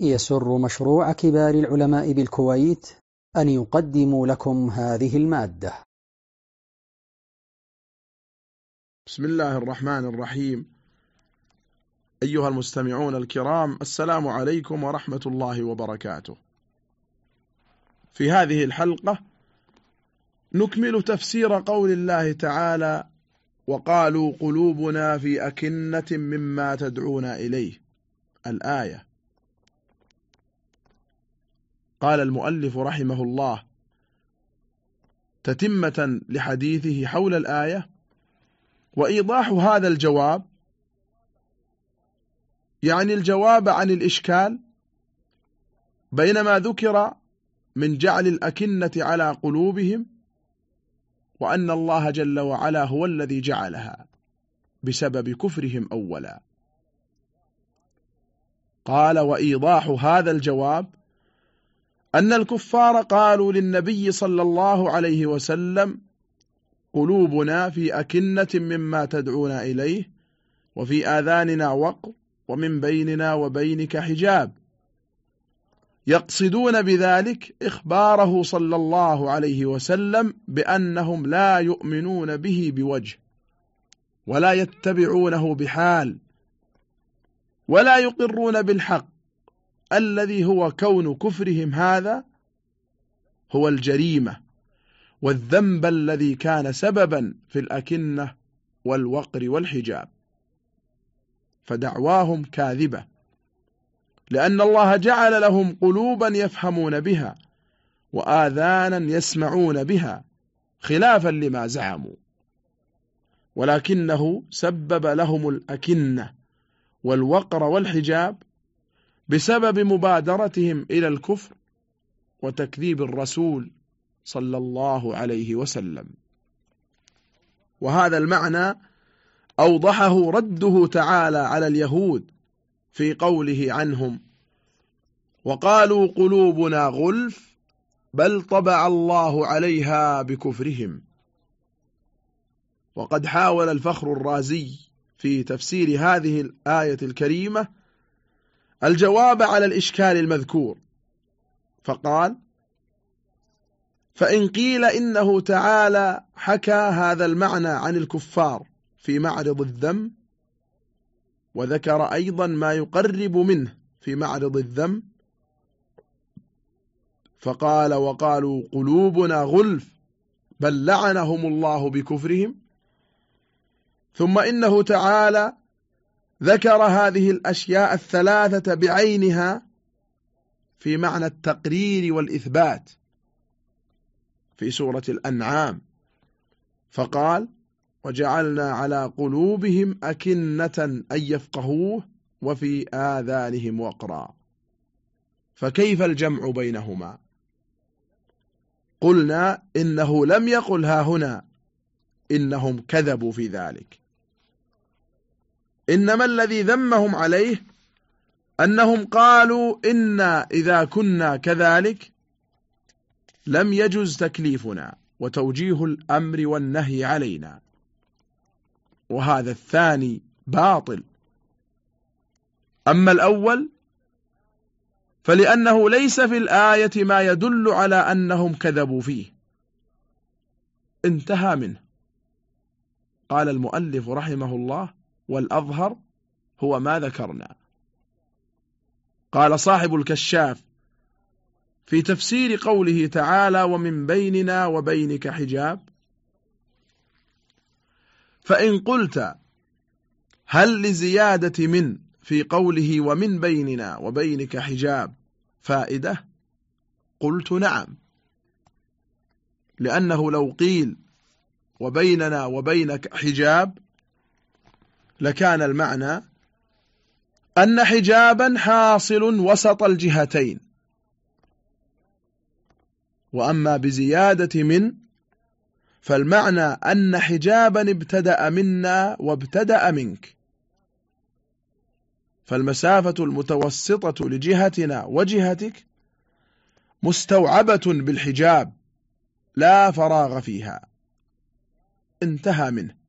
يسر مشروع كبار العلماء بالكويت أن يقدم لكم هذه المادة. بسم الله الرحمن الرحيم. أيها المستمعون الكرام السلام عليكم ورحمة الله وبركاته. في هذه الحلقة نكمل تفسير قول الله تعالى وقالوا قلوبنا في أكنة مما تدعونا إليه. الآية قال المؤلف رحمه الله تتمة لحديثه حول الآية وإيضاح هذا الجواب يعني الجواب عن الإشكال بينما ذكر من جعل الأكنة على قلوبهم وأن الله جل وعلا هو الذي جعلها بسبب كفرهم أولا. قال وإيضاح هذا الجواب أن الكفار قالوا للنبي صلى الله عليه وسلم قلوبنا في أكنة مما تدعونا إليه وفي آذاننا وقر ومن بيننا وبينك حجاب. يقصدون بذلك إخباره صلى الله عليه وسلم بأنهم لا يؤمنون به بوجه ولا يتبعونه بحال ولا يقرون بالحق. الذي هو كون كفرهم هذا هو الجريمة والذنب الذي كان سببا في الأكنة والوقر والحجاب. فدعواهم كاذبة لأن الله جعل لهم قلوبا يفهمون بها وآذانا يسمعون بها خلافا لما زعموا. ولكنه سبب لهم الأكنة والوقر والحجاب بسبب مبادرتهم إلى الكفر وتكذيب الرسول صلى الله عليه وسلم. وهذا المعنى أوضحه رده تعالى على اليهود في قوله عنهم وقالوا قلوبنا غلف بل طبع الله عليها بكفرهم. وقد حاول الفخر الرازي في تفسير هذه الآية الكريمة الجواب على الإشكال المذكور. فقال فإن قيل إنه تعالى حكى هذا المعنى عن الكفار في معرض الذم وذكر أيضا ما يقرب منه في معرض الذم فقال وقالوا قلوبنا غلف بل لعنهم الله بكفرهم ثم إنه تعالى ذكر هذه الأشياء الثلاثة بعينها في معنى التقرير والإثبات في سورة الأنعام. فقال وجعلنا على قلوبهم أكنة أن يفقهوه وفي آذانهم وقرا. فكيف الجمع بينهما؟ قلنا إنه لم يقل ها هنا إنهم كذبوا في ذلك. إنما الذي ذمهم عليه أنهم قالوا إنا إذا كنا كذلك لم يجز تكليفنا وتوجيه الأمر والنهي علينا. وهذا الثاني باطل. أما الأول فلأنه ليس في الآية ما يدل على أنهم كذبوا فيه. انتهى منه. قال المؤلف رحمه الله والأظهر هو ما ذكرنا. قال صاحب الكشاف في تفسير قوله تعالى ومن بيننا وبينك حجاب فإن قلت هل لزيادة من في قوله ومن بيننا وبينك حجاب فائدة؟ قلت نعم. لأنه لو قيل وبيننا وبينك حجاب لكان المعنى أن حجابا حاصل وسط الجهتين. وأما بزيادة من فالمعنى أن حجابا ابتدأ منا وابتدأ منك. فالمسافة المتوسطة لجهتنا وجهتك مستوعبة بالحجاب لا فراغ فيها. انتهى منه.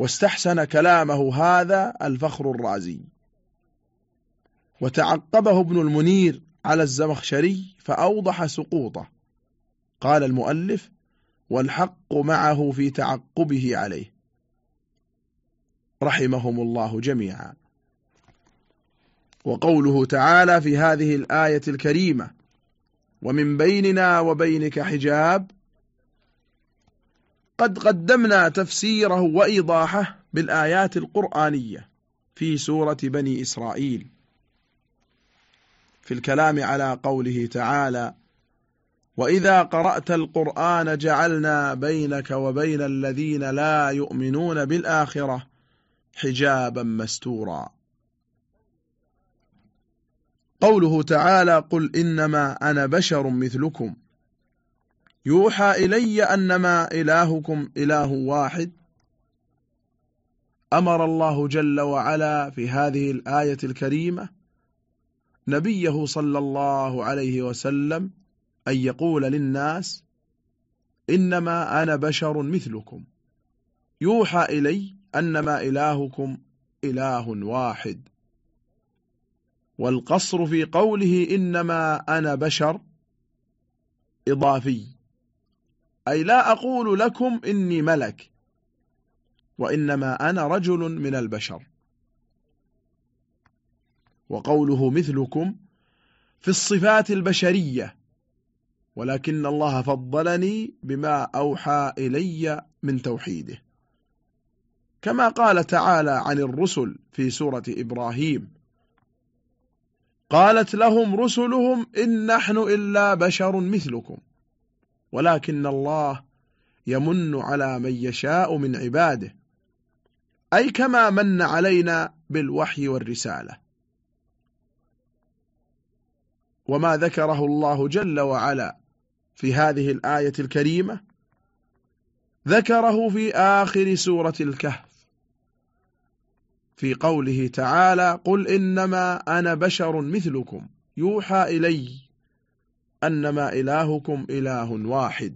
واستحسن كلامه هذا الفخر الرازي. وتعقبه ابن المنير على الزمخشري فأوضح سقوطه. قال المؤلف والحق معه في تعقبه عليه. رحمهم الله جميعا. وقوله تعالى في هذه الآية الكريمة ومن بيننا وبينك حجاب قد قدمنا تفسيره وإيضاحه بالآيات القرآنية في سورة بني إسرائيل. في الكلام على قوله تعالى وإذا قرأت القرآن جعلنا بينك وبين الذين لا يؤمنون بالآخرة حجابا مستورا. قوله تعالى قل إنما أنا بشر مثلكم. يوحى إلي أنما إلهكم إله واحد. أمر الله جل وعلا في هذه الآية الكريمة نبيه صلى الله عليه وسلم أن يقول للناس إنما أنا بشر مثلكم. يوحى إلي أنما إلهكم إله واحد. والقصر في قوله إنما أنا بشر إضافي. أي لا أقول لكم إني ملك وإنما أنا رجل من البشر. وقوله مثلكم في الصفات البشرية ولكن الله فضلني بما أوحى إلي من توحيده. كما قال تعالى عن الرسل في سورة إبراهيم قالت لهم رسلهم إن نحن إلا بشر مثلكم. ولكن الله يمن على من يشاء من عباده. أي كما من علينا بالوحي والرسالة. وما ذكره الله جل وعلا في هذه الآية الكريمة ذكره في آخر سورة الكهف. في قوله تعالى قل إنما أنا بشر مثلكم يوحى إلي. أنما إلهكم إله واحد.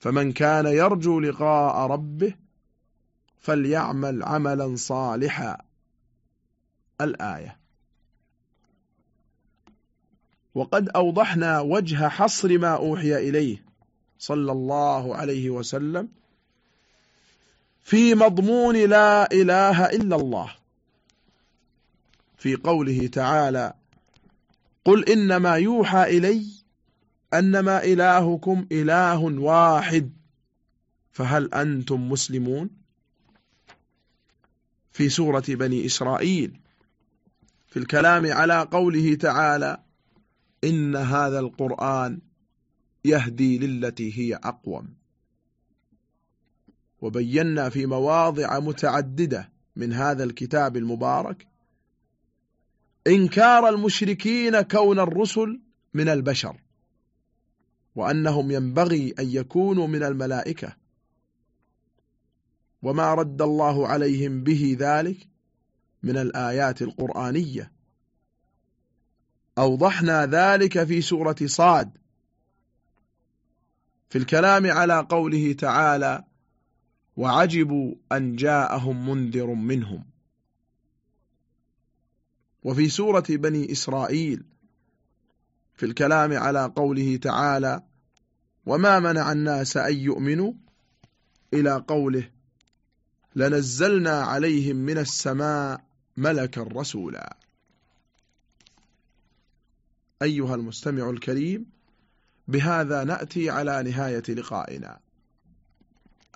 فمن كان يرجو لقاء ربه فليعمل عملا صالحا. الآية. وقد أوضحنا وجه حصر ما أوحي إليه صلى الله عليه وسلم في مضمون لا إله إلا الله في قوله تعالى قل إنما يوحى إلي أنما إلهكم إله واحد فهل أنتم مسلمون؟ في سورة بني إسرائيل في الكلام على قوله تعالى إن هذا القرآن يهدي للتي هي أقوم وبينا في مواضع متعددة من هذا الكتاب المبارك إنكار المشركين كون الرسل من البشر وأنهم ينبغي أن يكونوا من الملائكة. وما رد الله عليهم به ذلك من الآيات القرآنية. أوضحنا ذلك في سورة صاد. في الكلام على قوله تعالى وعجبوا أن جاءهم منذر منهم. وفي سورة بني إسرائيل في الكلام على قوله تعالى وما منع الناس أن يؤمنوا إلى قوله لنزلنا عليهم من السماء ملكا رسولا. أيها المستمع الكريم بهذا نأتي على نهاية لقائنا.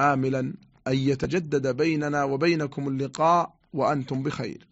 آملا أن يتجدد بيننا وبينكم اللقاء وأنتم بخير.